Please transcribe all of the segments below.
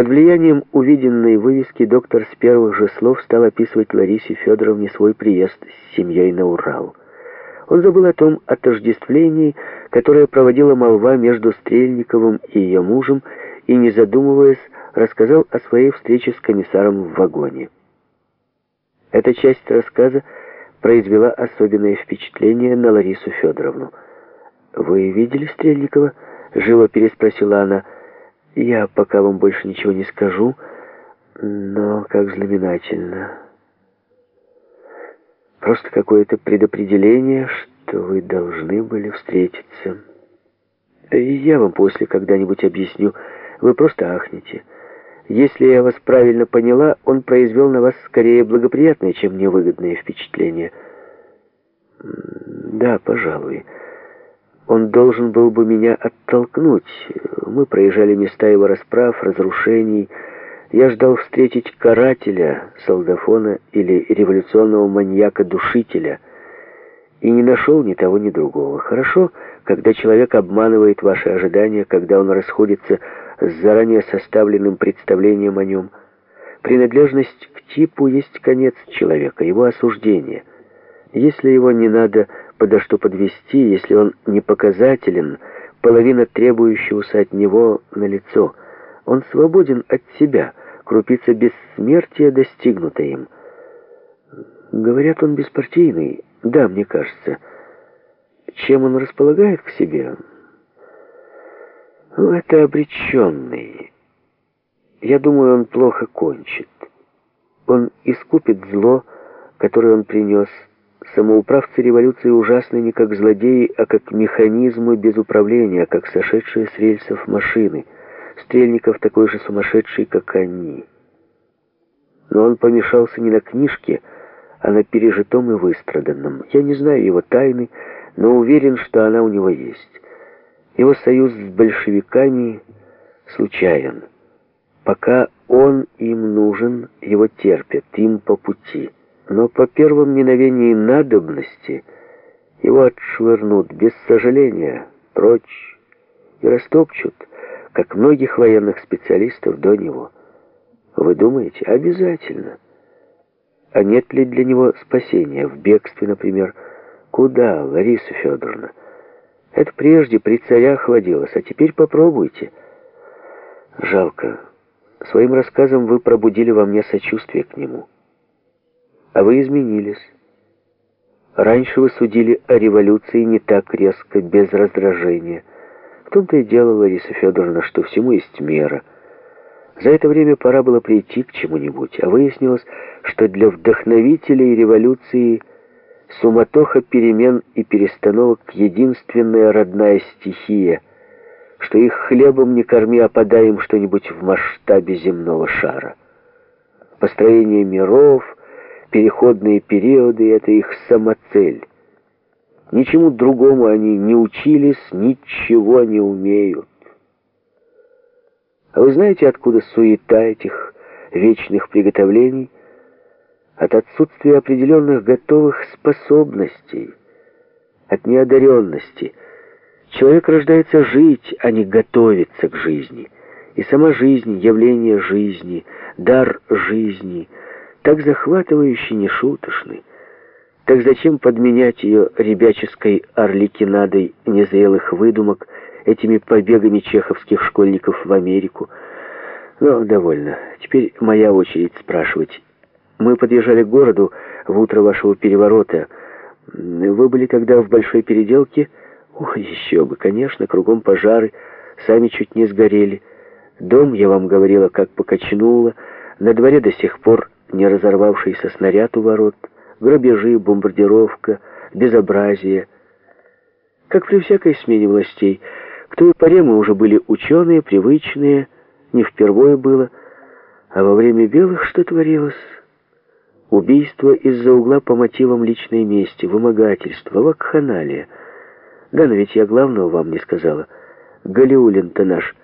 Под влиянием увиденной вывески доктор с первых же слов стал описывать Ларисе Федоровне свой приезд с семьей на Урал. Он забыл о том отождествлении, которое проводила молва между Стрельниковым и ее мужем, и, не задумываясь, рассказал о своей встрече с комиссаром в вагоне. Эта часть рассказа произвела особенное впечатление на Ларису Федоровну. «Вы видели Стрельникова?» — живо переспросила она. «Я пока вам больше ничего не скажу, но как знаменательно. Просто какое-то предопределение, что вы должны были встретиться. Я вам после когда-нибудь объясню. Вы просто ахнете». Если я вас правильно поняла, он произвел на вас скорее благоприятное, чем невыгодное впечатление. Да, пожалуй. Он должен был бы меня оттолкнуть. Мы проезжали места его расправ, разрушений. Я ждал встретить карателя, солдафона или революционного маньяка-душителя. И не нашел ни того, ни другого. Хорошо, когда человек обманывает ваши ожидания, когда он расходится с заранее составленным представлением о нем. Принадлежность к типу есть конец человека, его осуждение. Если его не надо подо что подвести, если он не показателен, половина требующегося от него на лицо, он свободен от себя, крупица бессмертия достигнута им. Говорят, он беспартийный. Да, мне кажется. Чем он располагает к себе? Ну, это обреченный. Я думаю, он плохо кончит. Он искупит зло, которое он принес. Самоуправцы революции ужасны не как злодеи, а как механизмы без управления, как сошедшие с рельсов машины. Стрельников такой же сумасшедший, как они. Но он помешался не на книжке, а на пережитом и выстраданном. Я не знаю его тайны, но уверен, что она у него есть. Его союз с большевиками случайен. Пока он им нужен, его терпят, им по пути. Но по первом мгновении надобности его отшвырнут без сожаления, прочь, и растопчут, как многих военных специалистов до него. Вы думаете? Обязательно. А нет ли для него спасения? В бегстве, например. Куда, Лариса Федоровна? Это прежде при царях водилось, а теперь попробуйте. Жалко. Своим рассказом вы пробудили во мне сочувствие к нему. А вы изменились. Раньше вы судили о революции не так резко, без раздражения. В том-то и дело, Лариса Федоровна, что всему есть мера. За это время пора было прийти к чему-нибудь, а выяснилось, что для вдохновителей революции Суматоха перемен и перестановок — единственная родная стихия, что их хлебом не корми, а подай им что-нибудь в масштабе земного шара. Построение миров, переходные периоды — это их самоцель. Ничему другому они не учились, ничего не умеют. А вы знаете, откуда суета этих вечных приготовлений — от отсутствия определенных готовых способностей, от неодаренности. Человек рождается жить, а не готовиться к жизни. И сама жизнь, явление жизни, дар жизни, так захватывающий, нешуточный. Так зачем подменять ее ребяческой орликинадой незрелых выдумок, этими побегами чеховских школьников в Америку? Но довольно. Теперь моя очередь спрашивать, мы подъезжали к городу в утро вашего переворота. Вы были тогда в большой переделке? Ой, еще бы, конечно, кругом пожары, сами чуть не сгорели. Дом, я вам говорила, как покачнуло. На дворе до сих пор не разорвавшийся снаряд у ворот. Грабежи, бомбардировка, безобразие. Как при всякой смене властей. К той поре мы уже были ученые, привычные, не впервые было. А во время белых что творилось... Убийство из-за угла по мотивам личной мести, вымогательство, вакханалия. Да, но ведь я главного вам не сказала. Галиулин-то наш.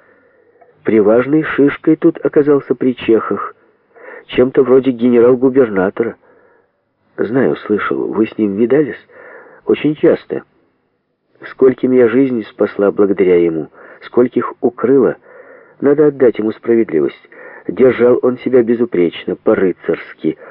Приважной шишкой тут оказался при чехах. Чем-то вроде генерал-губернатора. Знаю, слышал, вы с ним видались? Очень часто. Скольким я жизнь спасла благодаря ему, скольких укрыла. Надо отдать ему справедливость. Держал он себя безупречно, по-рыцарски,